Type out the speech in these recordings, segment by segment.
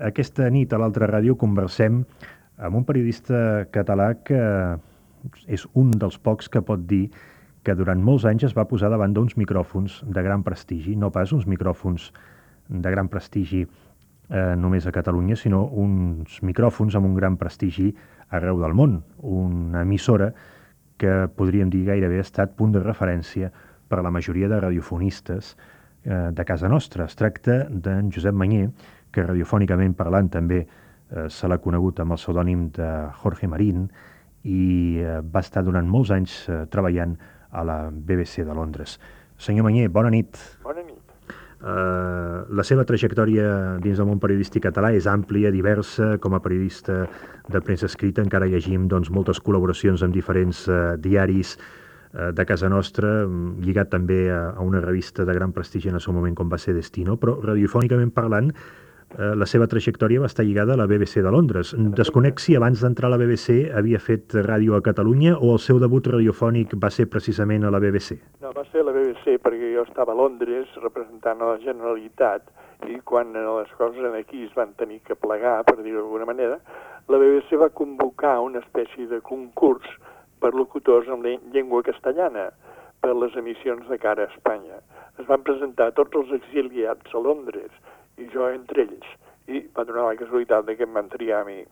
Aquesta nit a l'altra ràdio conversem amb un periodista català que és un dels pocs que pot dir que durant molts anys es va posar davant d'uns micròfons de gran prestigi, no pas uns micròfons de gran prestigi eh, només a Catalunya, sinó uns micròfons amb un gran prestigi arreu del món. Una emissora que podríem dir gairebé ha estat punt de referència per a la majoria de radiofonistes eh, de casa nostra. Es tracta d'en Josep Manyer, que radiofònicament parlant també eh, se l'ha conegut amb el pseudònim de Jorge Marín i eh, va estar durant molts anys eh, treballant a la BBC de Londres. Senyor Manyer, bona nit. Bona nit. Uh, la seva trajectòria dins del món periodístic català és àmplia, diversa. Com a periodista de premsa escrita encara llegim doncs, moltes col·laboracions amb diferents uh, diaris uh, de casa nostra, mm, lligat també a, a una revista de gran prestigi en el seu moment com va ser Destino, però radiofònicament parlant eh, la seva trajectòria va estar lligada a la BBC de Londres. Desconec si abans d'entrar a la BBC havia fet ràdio a Catalunya o el seu debut radiofònic va ser precisament a la BBC? No, va ser a la BBC perquè jo estava a Londres representant a la Generalitat i quan les coses aquí es van tenir que plegar, per dir-ho d'alguna manera, la BBC va convocar una espècie de concurs per locutors en llengua castellana per les emissions de cara a Espanya. Es van presentar tots els exiliats a Londres i jo entre ells. I va donar la casualitat de que em van triar a mi.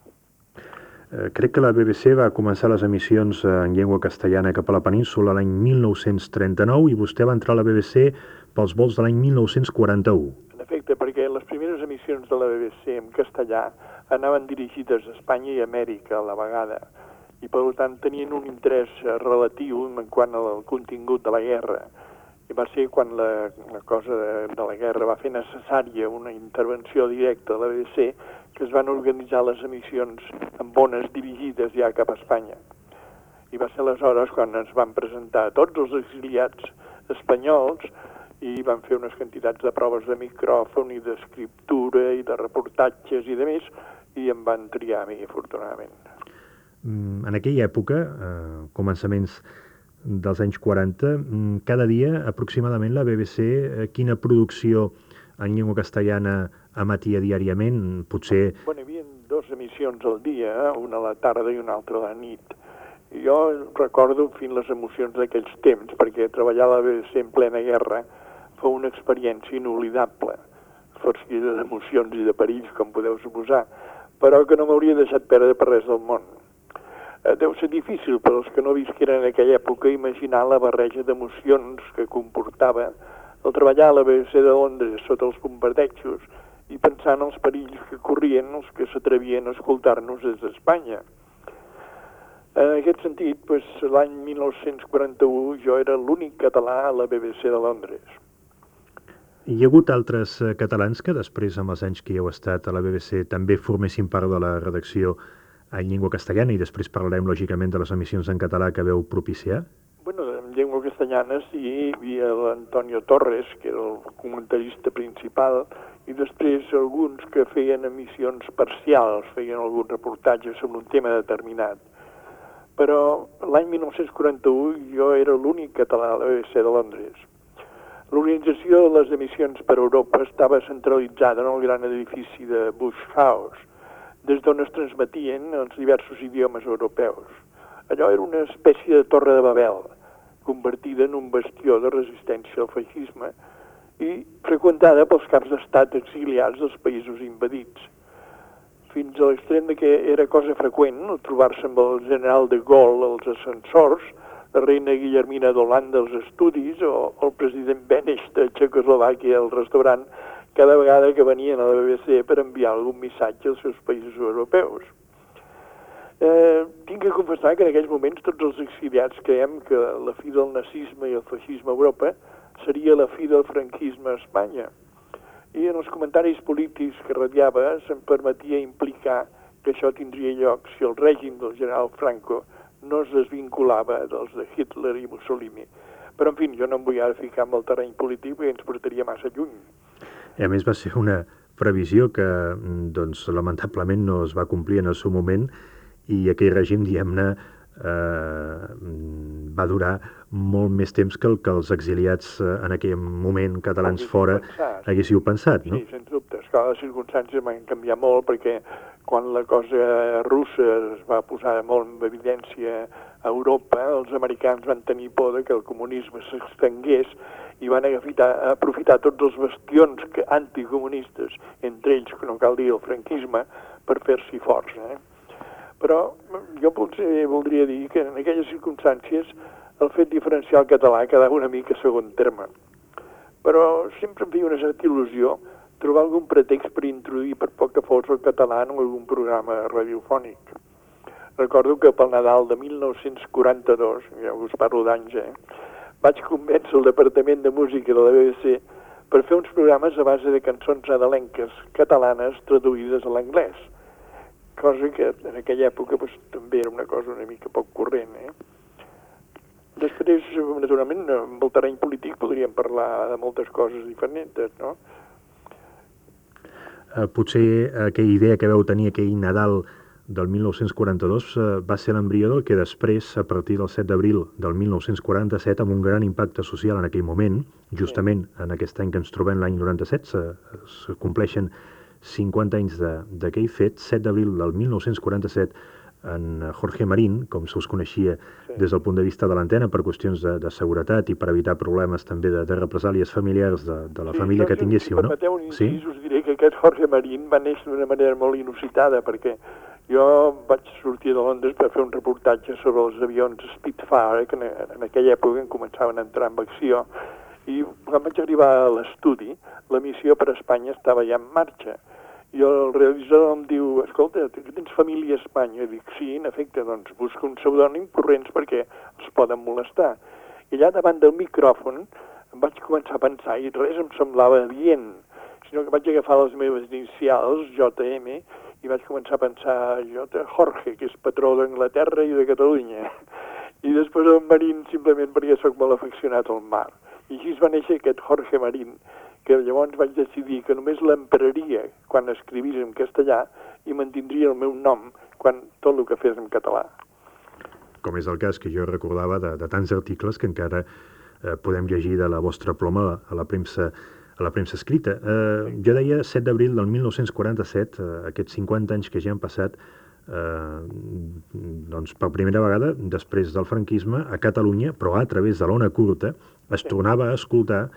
Eh, crec que la BBC va començar les emissions eh, en llengua castellana cap a la península l'any 1939 i vostè va entrar a la BBC pels vols de l'any 1941. En efecte, perquè les primeres emissions de la BBC en castellà anaven dirigides a Espanya i Amèrica a la vegada i per tant tenien un interès eh, relatiu en quant al contingut de la guerra va ser quan la, la cosa de, de la guerra va fer necessària una intervenció directa de la BBC que es van organitzar les emissions amb bones dirigides ja cap a Espanya. I va ser aleshores quan ens van presentar tots els exiliats espanyols i van fer unes quantitats de proves de micròfon i d'escriptura i de reportatges i de més i em van triar a mi, afortunadament. Mm, en aquella època, eh, començaments dels anys 40, mm, cada dia aproximadament la BBC, eh, quina producció en llengua castellana emetia diàriament? Potser... Bueno, hi havia dues emissions al dia, una a la tarda i una altra a la nit. Jo recordo fins les emocions d'aquells temps, perquè treballar a la BBC en plena guerra fou una experiència inoblidable, fos d'emocions i de perills, com podeu suposar, però que no m'hauria deixat perdre per res del món. Eh, deu ser difícil per als que no visqueren en aquella època imaginar la barreja d'emocions que comportava el treballar a la BBC de Londres sota els bombardejos i pensar en els perills que corrien els que s'atrevien a escoltar-nos des d'Espanya. En aquest sentit, pues, l'any 1941 jo era l'únic català a la BBC de Londres. Hi ha hagut altres eh, catalans que després, amb els anys que hi heu estat a la BBC, també formessin part de la redacció en llengua castellana i després parlarem lògicament de les emissions en català que veu propiciar? Bueno, en llengua castellana sí, hi havia l'Antonio Torres, que era el comentarista principal, i després alguns que feien emissions parcials, feien algun reportatge sobre un tema determinat. Però l'any 1941 jo era l'únic català a la BBC de Londres. L'organització de les emissions per Europa estava centralitzada en el gran edifici de Bush House, des d'on es transmetien els diversos idiomes europeus. Allò era una espècie de torre de Babel, convertida en un bastió de resistència al feixisme i freqüentada pels caps d'estat exiliats dels països invadits. Fins a l'extrem de que era cosa freqüent trobar-se amb el general de Gaulle als ascensors, la reina Guillermina d'Holanda als estudis o el president Beneš de Txecoslovàquia al restaurant cada vegada que venien a la BBC per enviar algun missatge als seus països europeus. Eh, tinc que confessar que en aquells moments tots els exiliats creiem que la fi del nazisme i el feixisme a Europa seria la fi del franquisme a Espanya. I en els comentaris polítics que radiava se'm permetia implicar que això tindria lloc si el règim del general Franco no es desvinculava dels de Hitler i Mussolini. Però, en fi, jo no em vull ara ficar en el terreny polític perquè ens portaria massa lluny. I a més va ser una previsió que mm, doncs, lamentablement no es va complir en el seu moment i aquell règim, diguem-ne, eh, va durar molt més temps que el que els exiliats eh, en aquell moment catalans fora pensat. haguéssiu pensat, no? Sí, sens dubte. esclar, les circumstàncies van canviar molt perquè quan la cosa russa es va posar molt en evidència a Europa, els americans van tenir por de que el comunisme s'extengués i van aprofitar, aprofitar tots els bastions que, anticomunistes, entre ells, que no cal dir el franquisme, per fer-s'hi forts. Eh? Però jo potser voldria dir que en aquelles circumstàncies el fet diferencial català quedava una mica segon terme. Però sempre em feia una certa il·lusió trobar algun pretext per introduir per poc que fos el català en algun programa radiofònic. Recordo que pel Nadal de 1942, ja us parlo d'anys, eh, vaig convèncer el Departament de Música de la BBC per fer uns programes a base de cançons nadalenques catalanes traduïdes a l'anglès, cosa que en aquella època pues, també era una cosa una mica poc corrent. Eh? Després, naturalment, amb el terreny polític podríem parlar de moltes coses diferents, no? Eh, potser aquella idea que veu tenir aquell Nadal del 1942 eh, va ser l'embrió del que després, a partir del 7 d'abril del 1947, amb un gran impacte social en aquell moment, justament en aquest any que ens trobem, l'any 97, se, se compleixen 50 anys d'aquell fet, 7 d'abril del 1947, en Jorge Marín, com se us coneixia sí. des del punt de vista de l'antena, per qüestions de, de seguretat i per evitar problemes també de, de represàlies familiars de, de la sí, família que tinguéssiu, no? Un sí? us diré que aquest Jorge Marín va néixer d'una manera molt inusitada, perquè jo vaig sortir de Londres per fer un reportatge sobre els avions Spitfire, que en, en aquella època en començaven a entrar en acció, i quan vaig arribar a l'estudi, la missió per a Espanya estava ja en marxa i el realitzador em diu, escolta, tens família a Espanya? I dic, sí, en efecte, doncs busca un pseudònim corrents perquè els poden molestar. I allà davant del micròfon em vaig començar a pensar i res em semblava adient, sinó que vaig agafar les meves inicials, JM, i vaig començar a pensar, J. Jorge, que és patró d'Anglaterra i de Catalunya. I després el Marín simplement perquè sóc molt afeccionat al mar. I així va néixer aquest Jorge Marín, que llavors vaig decidir que només l'empraria quan escrivís en castellà i mantindria el meu nom quan tot el que fes en català. Com és el cas que jo recordava de, de tants articles que encara eh, podem llegir de la vostra ploma a la premsa a la premsa escrita. Eh, jo deia 7 d'abril del 1947, eh, aquests 50 anys que ja han passat, eh, doncs per primera vegada, després del franquisme, a Catalunya, però a través de l'ona curta, es tornava a escoltar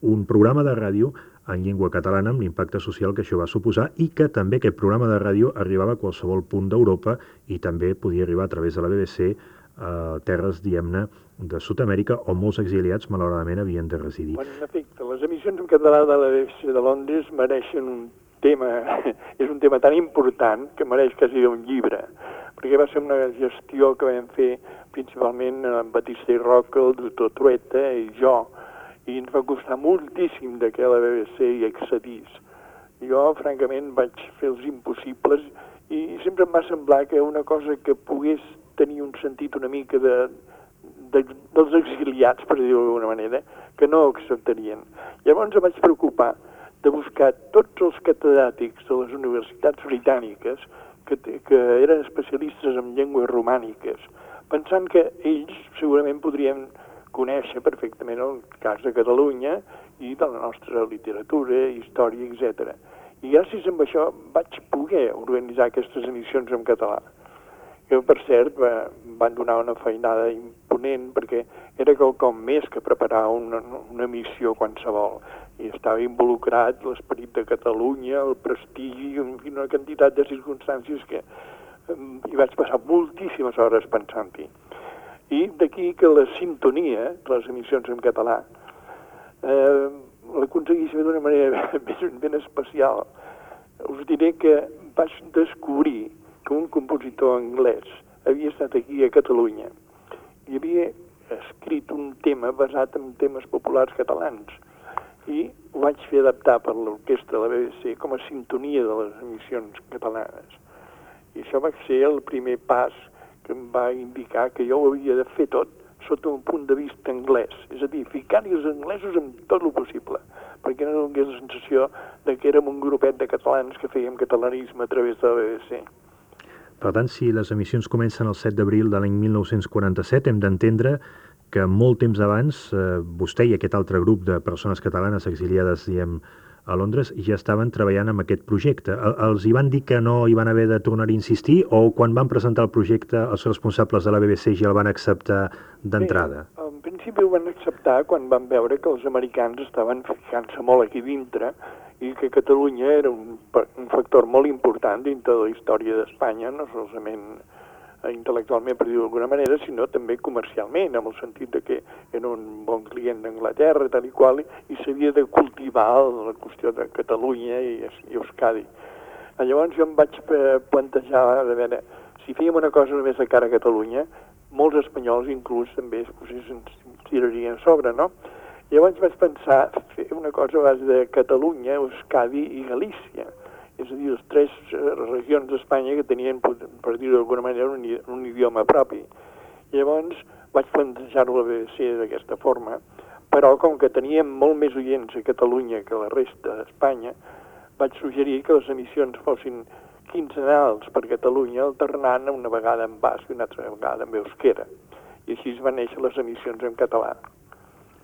un programa de ràdio en llengua catalana amb l'impacte social que això va suposar i que també aquest programa de ràdio arribava a qualsevol punt d'Europa i també podia arribar a través de la BBC a terres, diguem-ne, de Sud-amèrica on molts exiliats malauradament havien de residir. Bueno, en efecte, les emissions en català de la BBC de Londres mereixen un tema, és un tema tan important que mereix quasi un llibre, perquè va ser una gestió que vam fer principalment en Batista i Roca, el doctor Trueta i jo, i ens va costar moltíssim de que la BBC hi accedís. Jo, francament, vaig fer els impossibles i sempre em va semblar que una cosa que pogués tenir un sentit una mica de, de, dels exiliats, per dir-ho d'alguna manera, que no acceptarien. Llavors em vaig preocupar de buscar tots els catedràtics de les universitats britàniques que, que eren especialistes en llengües romàniques, pensant que ells segurament podrien conèixer perfectament el cas de Catalunya i de la nostra literatura, història, etc. I gràcies a això vaig poder organitzar aquestes emissions en català, que per cert va, van donar una feinada imponent perquè era quelcom més que preparar una, una emissió qualsevol. I estava involucrat l'esperit de Catalunya, el prestigi, una quantitat de circumstàncies que hi vaig passar moltíssimes hores pensant-hi. I d'aquí que la sintonia, les emissions en català, eh, l'aconseguís d'una manera ben, ben especial. Us diré que vaig descobrir que un compositor anglès havia estat aquí a Catalunya i havia escrit un tema basat en temes populars catalans i ho vaig fer adaptar per l'orquestra de la BBC com a sintonia de les emissions catalanes. I això va ser el primer pas que em va indicar que jo ho havia de fer tot sota un punt de vista anglès, és a dir, ficar-hi els anglesos amb tot el possible, perquè no donés la sensació de que érem un grupet de catalans que fèiem catalanisme a través de la BBC. Per tant, si les emissions comencen el 7 d'abril de l'any 1947, hem d'entendre que molt temps abans eh, vostè i aquest altre grup de persones catalanes exiliades, diem, a Londres ja estaven treballant amb aquest projecte. Els hi van dir que no hi van haver de tornar a insistir o quan van presentar el projecte els responsables de la BBC ja el van acceptar d'entrada? En principi ho van acceptar quan van veure que els americans estaven ficant-se molt aquí dintre i que Catalunya era un, un factor molt important dintre de la història d'Espanya, no solament Eh, intel·lectualment, per dir-ho d'alguna manera, sinó també comercialment, en el sentit de que era un bon client d'Anglaterra, tal i qual, i s'havia de cultivar la qüestió de Catalunya i, i Euskadi. Eh, llavors jo em vaig plantejar, de veure, si fèiem una cosa només de cara a Catalunya, molts espanyols inclús també pues, ens tirarien sobre, no? Llavors vaig pensar fer una cosa a base de Catalunya, Euskadi i Galícia és a dir, les tres eh, regions d'Espanya que tenien, per dir-ho d'alguna manera, un, un idioma propi. Llavors vaig plantejar-ho a la BBC d'aquesta forma, però com que teníem molt més oients a Catalunya que la resta d'Espanya, vaig suggerir que les emissions fossin quinzenals per Catalunya, alternant una vegada en basc i una altra vegada en euskera. I així es van néixer les emissions en català.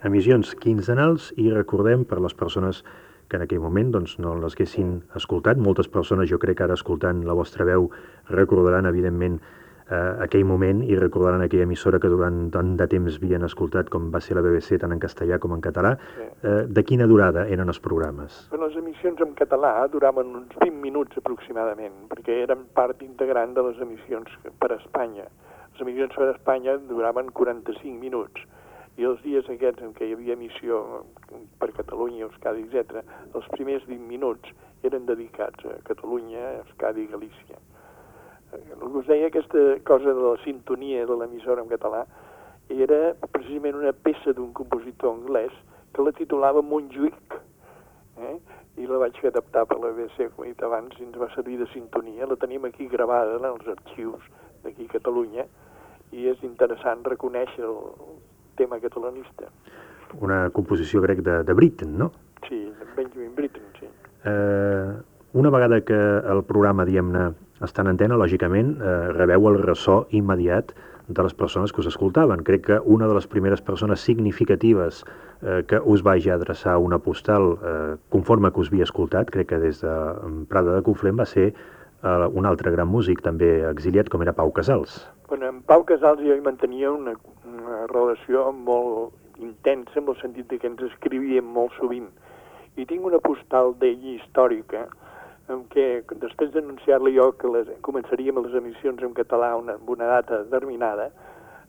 Emissions quinzenals i recordem per les persones que en aquell moment doncs, no les haguessin escoltat. Moltes persones, jo crec que ara escoltant la vostra veu, recordaran, evidentment, eh, aquell moment i recordaran aquella emissora que durant tant de temps havien escoltat com va ser la BBC tant en castellà com en català. Sí. Eh, de quina durada eren els programes? Bueno, les emissions en català duraven uns 20 minuts aproximadament, perquè eren part integrant de les emissions per a Espanya. Les emissions per a Espanya duraven 45 minuts i els dies aquests en què hi havia emissió per Catalunya, Euskadi, etc., els primers 20 minuts eren dedicats a Catalunya, Euskadi i Galícia. Eh, el que us deia, aquesta cosa de la sintonia de l'emissora en català era precisament una peça d'un compositor anglès que la titulava Montjuïc, eh? i la vaig fer adaptar per la BBC, com he dit abans, i ens va servir de sintonia. La tenim aquí gravada en els arxius d'aquí a Catalunya, i és interessant reconèixer el, tema catalanista. Una composició grec de, de Britten, no? Sí, de Benjamin Britten, sí. Eh, una vegada que el programa, diguem-ne, està en antena, lògicament, eh, rebeu el ressò immediat de les persones que us escoltaven. Crec que una de les primeres persones significatives eh, que us vagi adreçar una postal eh, conforme que us havia escoltat, crec que des de Prada de Conflent va ser eh, un altre gran músic també exiliat com era Pau Casals. Bueno, en Pau Casals jo hi mantenia una, una relació molt intensa en el sentit que ens escrivíem molt sovint. I tinc una postal d'ell històrica en què, després d'anunciar-li jo que les, començaríem les emissions en català una, amb una data determinada,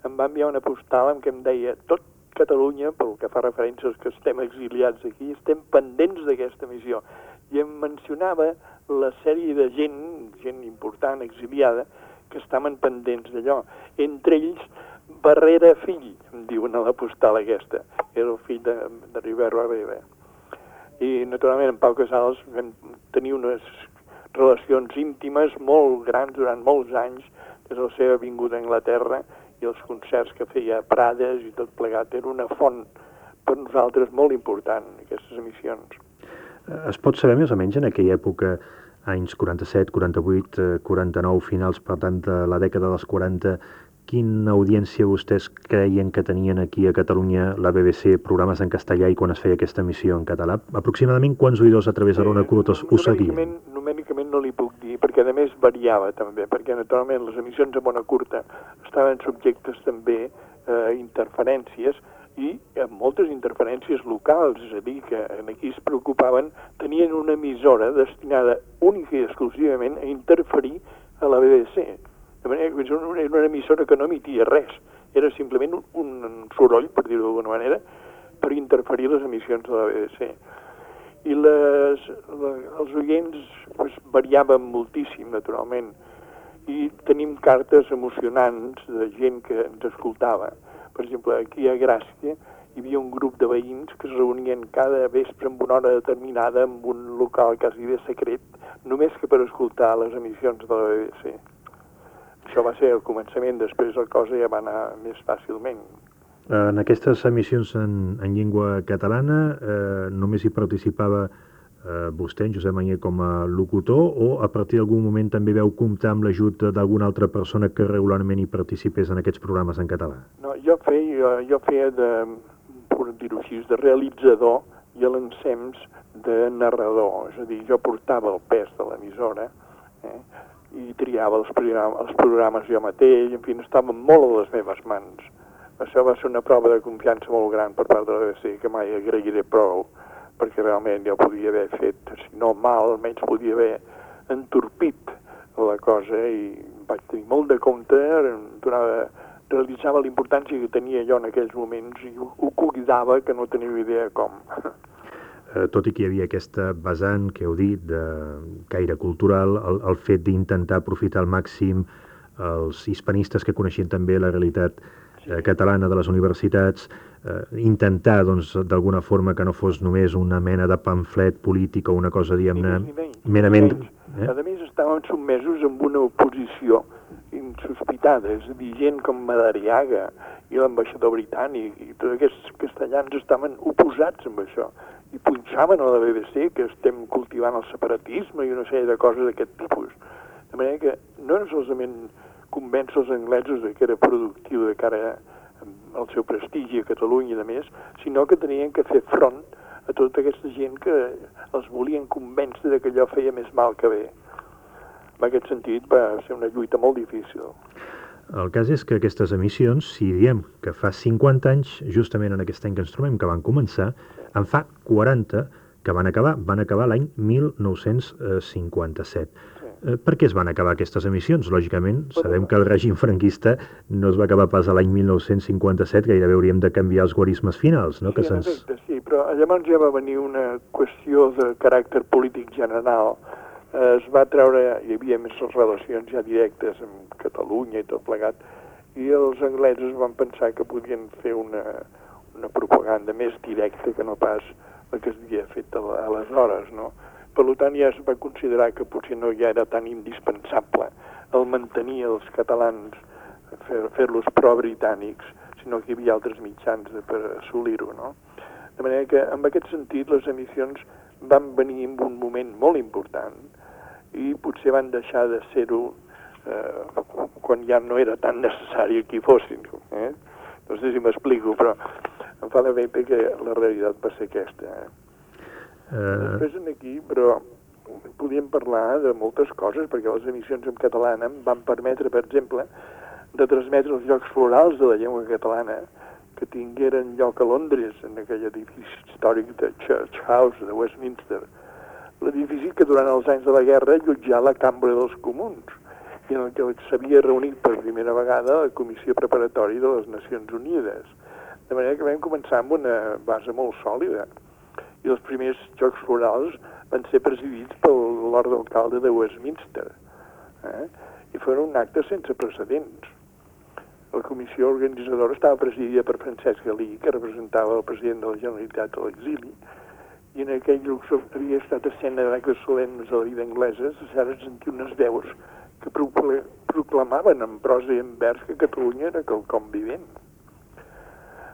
em va enviar una postal en què em deia tot Catalunya, pel que fa referència als que estem exiliats aquí, estem pendents d'aquesta emissió. I em mencionava la sèrie de gent, gent important, exiliada, que estaven pendents d'allò. Entre ells, Barrera fill, em diuen a la postal aquesta. Era el fill de, de Rivera Barrera. I, naturalment, en Pau Casals vam tenir unes relacions íntimes molt grans durant molts anys, des de la seva vinguda a Anglaterra i els concerts que feia a Prades i tot plegat. Era una font per nosaltres molt important, aquestes emissions. Es pot saber més o menys en aquella època, anys 47, 48, 49, finals, per tant, de la dècada dels 40, quina audiència vostès creien que tenien aquí a Catalunya la BBC, programes en castellà i quan es feia aquesta emissió en català? Aproximadament quants oïdors a través de l'Ona Curta ho seguien? Numèricament no li puc dir, perquè a més variava també, perquè naturalment les emissions en ona curta estaven subjectes també a eh, interferències i amb moltes interferències locals, és a dir, que aquí es preocupaven, tenien una emissora destinada única i exclusivament a interferir a la BBC. De manera que era una, emissora que no emetia res, era simplement un, un soroll, per dir-ho d'alguna manera, per interferir les emissions de la BBC. I les, les, els oients pues, variaven moltíssim, naturalment, i tenim cartes emocionants de gent que ens escoltava per exemple, aquí a Gràcia hi havia un grup de veïns que es reunien cada vespre en una hora determinada en un local quasi bé secret, només que per escoltar les emissions de la BBC. Això va ser el començament, després la cosa ja va anar més fàcilment. En aquestes emissions en, en llengua catalana eh, només hi participava eh, vostè, en Josep Manyer, com a locutor, o a partir d'algun moment també veu comptar amb l'ajut d'alguna altra persona que regularment hi participés en aquests programes en català? No, jo feia, jo feia de, per dir-ho així, de realitzador i a l'encems de narrador, és a dir, jo portava el pes de l'emissora eh, i triava els, programes, els programes jo mateix, en fi, estaven molt a les meves mans. Això va ser una prova de confiança molt gran per part de la BBC que mai agrairé prou, perquè realment jo podia haver fet, si no mal, almenys podia haver entorpit la cosa i vaig tenir molt de compte, donava, realitzava la importància que tenia jo en aquells moments i ho, ho cuidava que no tenia idea com. Eh, tot i que hi havia aquesta vessant que heu dit de caire cultural, el, el fet d'intentar aprofitar al màxim els hispanistes que coneixien també la realitat eh, catalana de les universitats, eh, intentar doncs d'alguna forma que no fos només una mena de pamflet polític o una cosa, diguem-ne, merament... Eh? A més, estàvem sotmesos amb una oposició insospitada, és a dir, gent com Madariaga i l'ambaixador britànic i tots aquests castellans estaven oposats amb això i punxaven a la BBC que estem cultivant el separatisme i una sèrie de coses d'aquest tipus. De manera que no era solament convèncer els anglesos de que era productiu de cara al seu prestigi a Catalunya i de més, sinó que tenien que fer front a tota aquesta gent que els volien convèncer de que allò feia més mal que bé. En aquest sentit va ser una lluita molt difícil. El cas és que aquestes emissions, si diem que fa 50 anys, justament en aquest any que ens trobem, que van començar, en fa 40 que van acabar. Van acabar l'any 1957. Sí. Eh, per què es van acabar aquestes emissions? Lògicament, sabem que el règim franquista no es va acabar pas a l'any 1957, gairebé hauríem de canviar els guarismes finals, no? Sí, que se'ns... efecte, sí, però llavors ja va venir una qüestió de caràcter polític general eh, es va treure, hi havia més relacions ja directes amb Catalunya i tot plegat, i els anglesos van pensar que podien fer una, una propaganda més directa que no pas la que s'havia fet aleshores, no? Per tant, ja es va considerar que potser no ja era tan indispensable el mantenir els catalans, fer-los fer pro-britànics, sinó que hi havia altres mitjans de, per assolir-ho, no? De manera que, en aquest sentit, les emissions van venir en un moment molt important, i potser van deixar de ser-ho eh, quan ja no era tan necessari que hi fossin. Eh? No sé si m'explico, però fa l'efecte que la realitat va ser aquesta. Eh? Uh... Després aquí, però podíem parlar de moltes coses, perquè les emissions en català van permetre, per exemple, de transmetre els llocs florals de la llengua catalana que tingueren lloc a Londres, en aquell edifici històric de Church House de Westminster, l'edifici que durant els anys de la guerra allotjà la Cambra dels Comuns i en el que s'havia reunit per primera vegada la Comissió Preparatòria de les Nacions Unides. De manera que vam començar amb una base molt sòlida. I els primers Jocs Florals van ser presidits pel Lord d'Alcalde de Westminster. Eh? I foren un acte sense precedents. La comissió organitzadora estava presidida per Francesc Galí, que representava el president de la Generalitat a l'exili, i en aquell lloc havia estat escena d'actes solemnes a la vida anglesa, de sentir unes veus que proclamaven en prosa i en vers que Catalunya era quelcom vivent.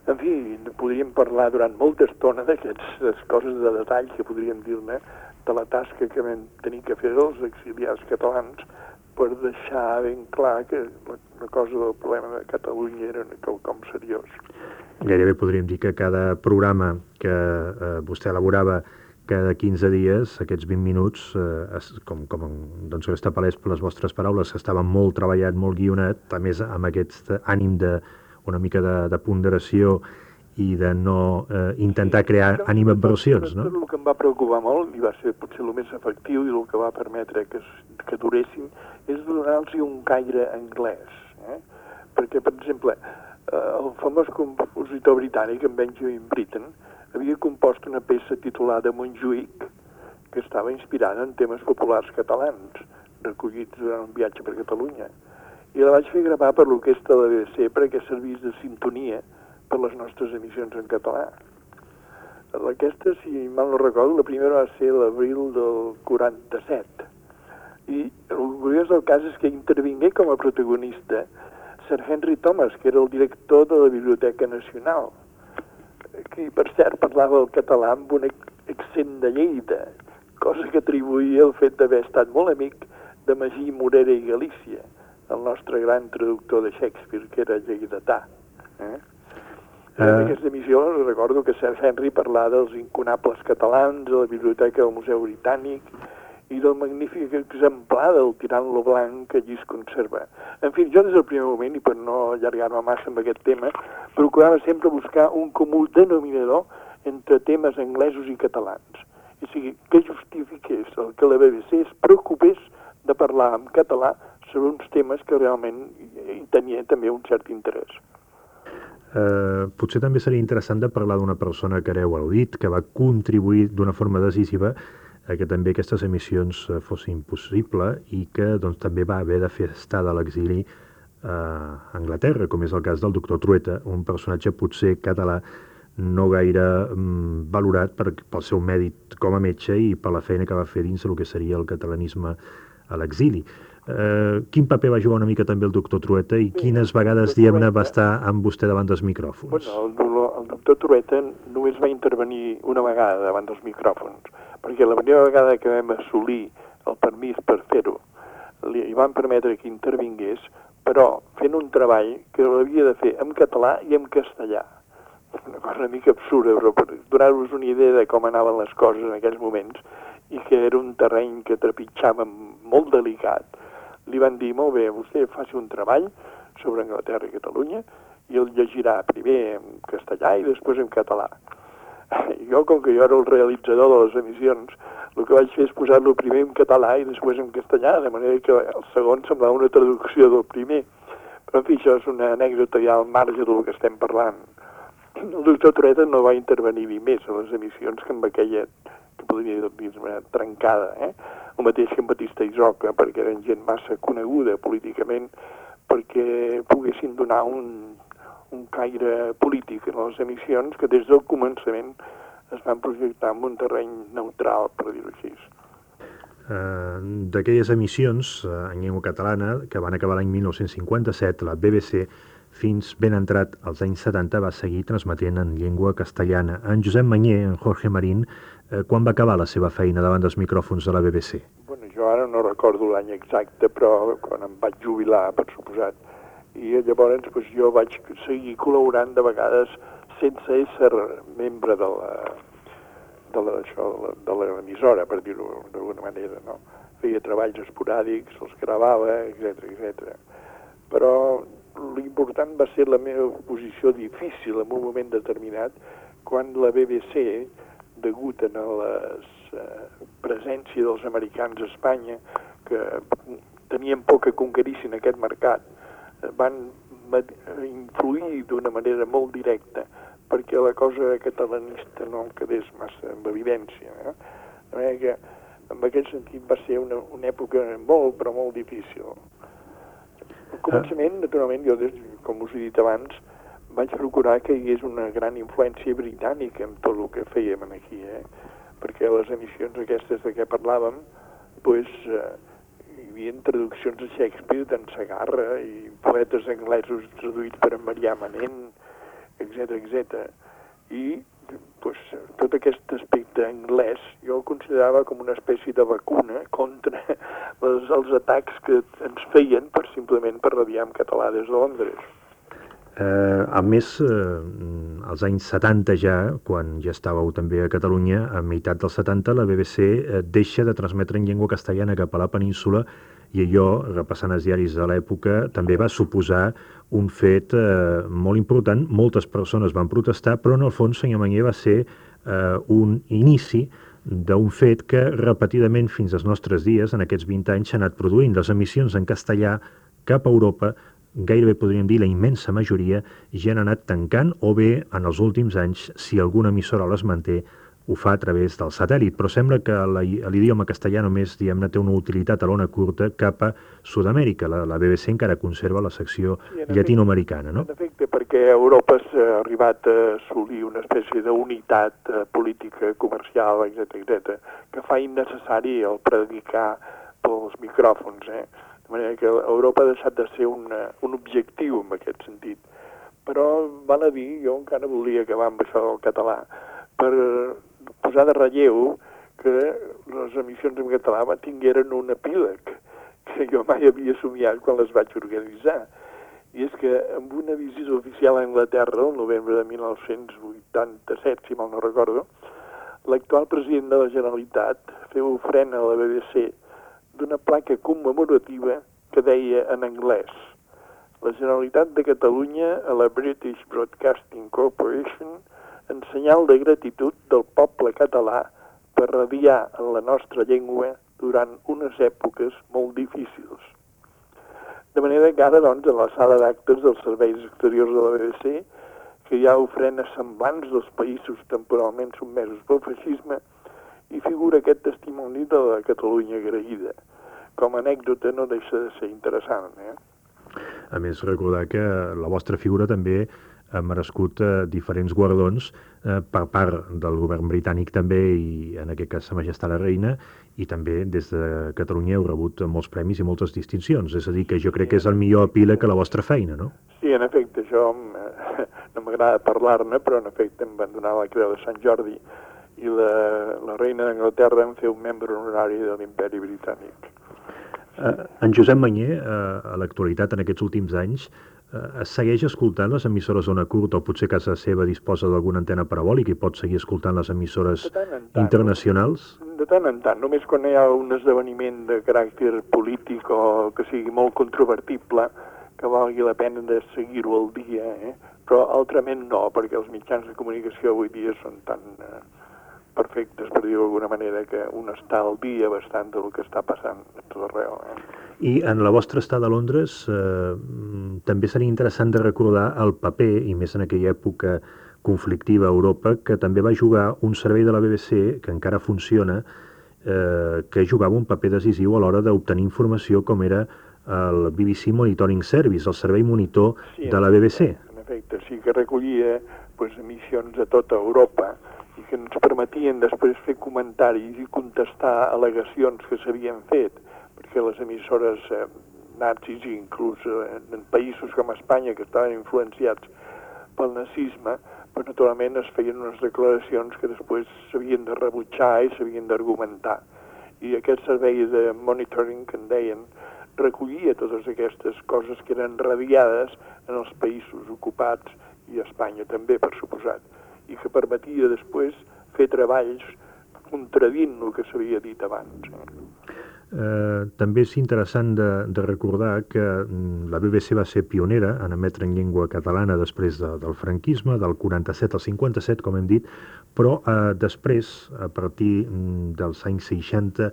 En fi, podríem parlar durant molta estona d'aquestes coses de detall que podríem dir-ne de la tasca que vam tenir que fer els exiliats catalans per deixar ben clar que la, la cosa del problema de Catalunya era quelcom seriós. Gairebé podríem dir que cada programa que eh, vostè elaborava cada 15 dies, aquests 20 minuts, eh, com, com doncs, està palès per les vostres paraules, estava molt treballat, molt guionat, a més amb aquest ànim de una mica de, de ponderació i de no eh, intentar crear sí, animadversions, no? El que em va preocupar molt, i va ser potser el més efectiu i el que va permetre que, que duressin, és donar-los un caire anglès. Eh? Perquè, per exemple, eh, el famós compositor britànic, en Benjamin Britten, havia compost una peça titulada Montjuïc, que estava inspirada en temes populars catalans, recollits durant un viatge per Catalunya. I la vaig fer gravar per l'orquestra de BBC perquè servís de sintonia per les nostres emissions en català. Aquesta, si mal no recordo, la primera va ser l'abril del 47. I el curiós del cas és que intervingué com a protagonista Sir Henry Thomas, que era el director de la Biblioteca Nacional, que per cert parlava el català amb un accent de Lleida, cosa que atribuïa el fet d'haver estat molt amic de Magí Morera i Galícia, el nostre gran traductor de Shakespeare, que era lleidatà. Eh? En uh... aquesta emissió recordo que Sir Henry parlava dels incunables catalans, de la Biblioteca del Museu Britànic i del magnífic exemplar del tirant-lo blanc que allí es conserva. En fi, jo des del primer moment, i per no allargar-me massa amb aquest tema, procurava sempre buscar un comú denominador entre temes anglesos i catalans. O sigui, que justifiqués el que la BBC es preocupés de parlar en català sobre uns temes que realment tenia també un cert interès. Eh, potser també seria interessant de parlar d'una persona que hereu dit, que va contribuir d'una forma decisiva a que també aquestes emissions eh, fossin possible i que doncs, també va haver de fer estar de l'exili a Anglaterra, com és el cas del doctor Trueta, un personatge potser català no gaire mm, valorat per, pel seu mèrit com a metge i per la feina que va fer dins el que seria el catalanisme a l'exili. Eh, quin paper va jugar una mica també el doctor Trueta i quines vegades, diguem-ne, va estar amb vostè davant dels micròfons? Bueno, el, el doctor Trueta només va intervenir una vegada davant dels micròfons, perquè la primera vegada que vam assolir el permís per fer-ho, li van permetre que intervingués, però fent un treball que l'havia de fer en català i en castellà. Una cosa una mica absurda, però per donar-vos una idea de com anaven les coses en aquells moments, i que era un terreny que trepitjava molt delicat, li van dir, molt bé, vostè faci un treball sobre Anglaterra i Catalunya i el llegirà primer en castellà i després en català. Jo, com que jo era el realitzador de les emissions, el que vaig fer és posar-lo primer en català i després en castellà, de manera que el segon semblava una traducció del primer. Però, en fi, això és una anècdota ja al marge del que estem parlant. El doctor Toreta no va intervenir ni més a les emissions que amb aquella, que podria dir trencada, eh? el mateix que en Batista i Zoca, perquè eren gent massa coneguda políticament perquè poguessin donar un, un caire polític en les emissions que des del començament es van projectar en un terreny neutral, per dir-ho així. Uh, D'aquelles emissions uh, en llengua catalana que van acabar l'any 1957, la BBC fins ben entrat als anys 70 va seguir transmetent en llengua castellana. En Josep Manyer, en Jorge Marín, Eh, quan va acabar la seva feina davant dels micròfons de la BBC? Bueno, jo ara no recordo l'any exacte, però quan em vaig jubilar, per suposat, i llavors pues, jo vaig seguir col·laborant de vegades sense ésser membre de la de l'emissora, per dir-ho d'alguna manera, no? Feia treballs esporàdics, els gravava, etc etc. Però l'important va ser la meva posició difícil en un moment determinat quan la BBC degut a la eh, presència dels americans a Espanya, que tenien por que conquerissin aquest mercat, eh, van influir d'una manera molt directa perquè la cosa catalanista no quedés massa en evidència. Eh? De que en aquest sentit va ser una, una època molt, però molt difícil. Al començament, naturalment, jo, com us he dit abans, vaig procurar que hi hagués una gran influència britànica en tot el que fèiem aquí, eh? perquè les emissions aquestes de què parlàvem, pues, eh, hi havia traduccions de Shakespeare d'en Sagarra i poetes anglesos traduïts per en Marià Manent, etc etc. I pues, tot aquest aspecte anglès jo el considerava com una espècie de vacuna contra les, els atacs que ens feien per simplement per radiar en català des de Londres. Eh, a més, eh, als anys 70 ja, quan ja estàveu també a Catalunya, a meitat dels 70, la BBC eh, deixa de transmetre en llengua castellana cap a la península i allò, repassant els diaris de l'època, també va suposar un fet eh, molt important. Moltes persones van protestar, però en el fons, senyor Manyer, va ser eh, un inici d'un fet que repetidament fins als nostres dies, en aquests 20 anys, s'ha anat produint. Les emissions en castellà cap a Europa gairebé podríem dir la immensa majoria, ja han anat tancant o bé, en els últims anys, si alguna emissora les manté, ho fa a través del satèl·lit, però sembla que l'idioma castellà només diguem-ne té una utilitat a l'ona curta cap a Sud-amèrica. La, la BBC encara conserva la secció llatinoamericana, no? En efecte, perquè Europa s'ha arribat a assolir una espècie d'unitat eh, política, comercial, etc etc, que fa innecessari el predicar pels micròfons, eh? Manera que Europa ha deixat de ser una, un objectiu en aquest sentit. Però val a dir, jo encara volia acabar amb això del català, per posar de relleu que les emissions en català tingueren un epíleg que jo mai havia somiat quan les vaig organitzar. i és que amb una visita oficial a Anglaterra, el novembre de 1987, si mal no recordo, l'actual president de la Generalitat feu ofrena a la BBC d'una placa commemorativa que deia en anglès la Generalitat de Catalunya a la British Broadcasting Corporation en senyal de gratitud del poble català per radiar en la nostra llengua durant unes èpoques molt difícils. De manera que ara, doncs, a la sala d'actes dels serveis exteriors de la BBC, que hi ha ofrenes semblants dels països temporalment sotmesos pel feixisme, i figura aquest testimoni de la Catalunya agraïda. Com a anècdota no deixa de ser interessant, eh? A més, recordar que la vostra figura també ha merescut eh, diferents guardons eh, per part del govern britànic també i en aquest cas Sa Majestat la Reina i també des de Catalunya heu rebut molts premis i moltes distincions, és a dir que jo crec que és el millor epíleg a la vostra feina, no? Sí, en efecte, eh, no m'agrada parlar-ne, però en efecte em van donar la creu de Sant Jordi i la, la reina d'Anglaterra em feu un membre honorari de l'imperi britànic. Eh, en Josep Manyer, eh, a l'actualitat, en aquests últims anys, eh, es segueix escoltant les emissores d'ona curta o potser casa seva disposa d'alguna antena parabòlica i pot seguir escoltant les emissores tant, internacionals? De tant en tant, només quan hi ha un esdeveniment de caràcter polític o que sigui molt controvertible, que valgui la pena de seguir-ho al dia, eh? però altrament no, perquè els mitjans de comunicació avui dia són tan eh, perfectes, per dir-ho d'alguna manera, que un està al dia bastant del que està passant a tot arreu. Eh? I en la vostra estada a Londres eh, també seria interessant de recordar el paper, i més en aquella època conflictiva a Europa, que també va jugar un servei de la BBC, que encara funciona, eh, que jugava un paper decisiu a l'hora d'obtenir informació com era el BBC Monitoring Service, el servei monitor Sí, de la BBC. En efecte, sí que recollia pues, emissions a tota Europa i que ens permetien després fer comentaris i contestar al·legacions que s'havien fet, perquè les emissores eh, nazis, i inclús eh, en països com Espanya, que estaven influenciats pel nazisme, però naturalment es feien unes declaracions que després s'havien de rebutjar i s'havien d'argumentar. I aquest servei de monitoring que en deien recollia totes aquestes coses que eren radiades en els països ocupats i Espanya també, per suposat, i que permetia després fer treballs contradint el que s'havia dit abans. Eh, també és interessant de, de recordar que mm, la BBC va ser pionera en emetre en llengua catalana després de, del franquisme, del 47 al 57, com hem dit, però eh, després, a partir mm, dels anys 60,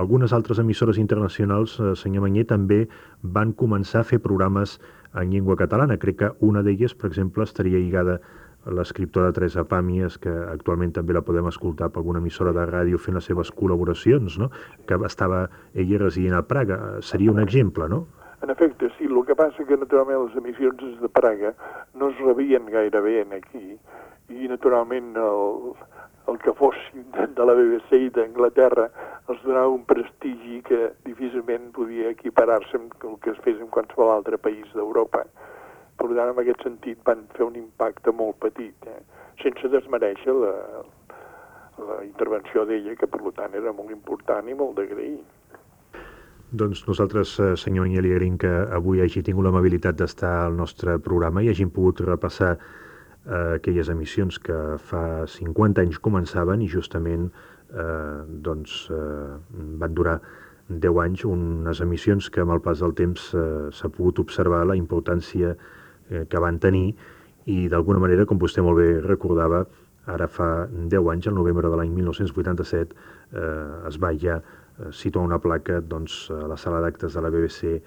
algunes altres emissores internacionals, eh, senyor Manyer, també van començar a fer programes en llengua catalana. Crec que una d'elles, per exemple, estaria lligada a l'escriptora Teresa Pàmies, que actualment també la podem escoltar per alguna emissora de ràdio fent les seves col·laboracions, no? que estava ella residint a Praga. Seria un exemple, no? En efecte, sí, el que passa que naturalment les emissions de Praga no es rebien gaire bé aquí i naturalment el, el que fossin de, de la BBC i d'Anglaterra els donava un prestigi que difícilment podia equiparar-se amb el que es fes en qualsevol altre país d'Europa. Per tant, en aquest sentit van fer un impacte molt petit, eh? sense desmereixer la, la intervenció d'ella, que per tant era molt important i molt d'agrair. Doncs nosaltres, eh, senyor Aniel, li agraïm que avui hagi tingut l'amabilitat d'estar al nostre programa i hagin pogut repassar eh, aquelles emissions que fa 50 anys començaven i justament eh, doncs, eh, van durar 10 anys, unes emissions que amb el pas del temps eh, s'ha pogut observar la importància eh, que van tenir i d'alguna manera, com vostè molt bé recordava, ara fa 10 anys, el novembre de l'any 1987, eh, es va ja eh, situar una placa doncs, a la sala d'actes de la BBC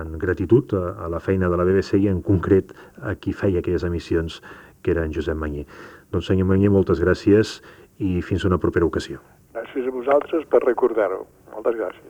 en gratitud a, a la feina de la BBC i en concret a qui feia aquelles emissions, que era en Josep Manyer. Doncs senyor Manyer, moltes gràcies i fins a una propera ocasió. Gràcies a vosaltres per recordar-ho. Moltes gràcies.